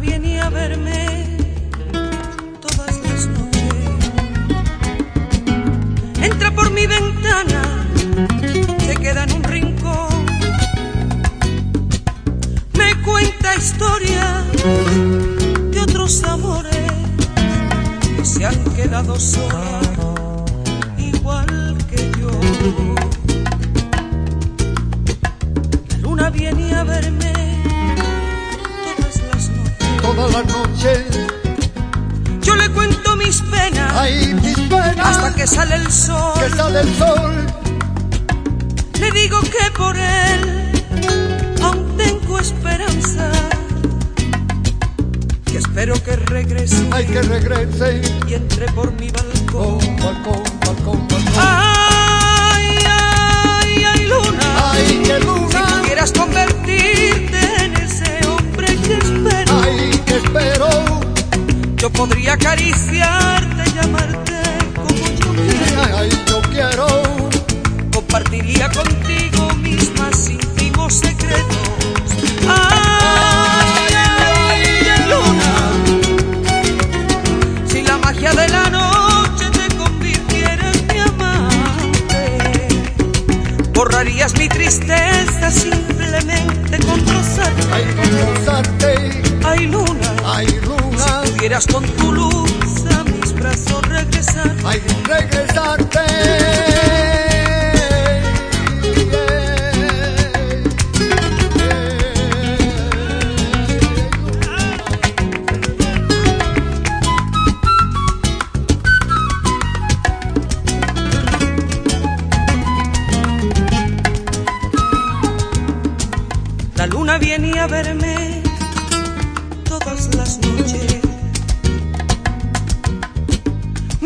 venía a verme todas las noches. Entra por mi ventana, se queda en un rincón. Me cuenta historias de otros amores que se han quedado solas, noches, Yo le cuento mis penas hay mis penas, hasta que sale el sol. que sale el sol. Le digo que por él aún tengo esperanza. Que espero que regrese Hay que regrese. y entre por mi balcón, yo podría acariciarte, llamarte como yo quiero. Ay, yo quiero. compartiría contigo mis más íntimos secretos. Ay, ay, ay, luna, si la magia de la noche te convirtiera en mi amante, borrarías mi tristeza simplemente con rozarte. Ay, con rozarte. Ay, luna, Ay, luna. Pudieras con tu luz a mis brazos regresar. Ay, regresarte. La luna viene a verme todas las noches.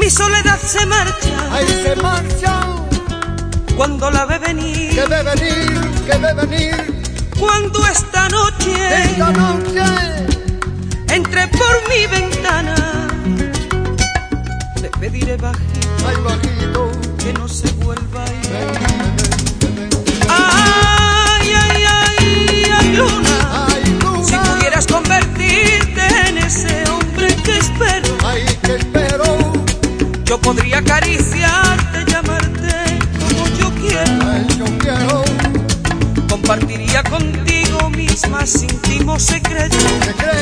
Mi soledad se marcha. Ahí se marcha. Cuando la ve venir. Que ve venir, que ve venir. Cuando esta noche. Esta noche. Entre por mi ventana. Le pediré bajito. Ay, bajito. Que no se vuelva a ir. Ven, ven, ven, ah, compartiría contigo mis más íntimos secretos.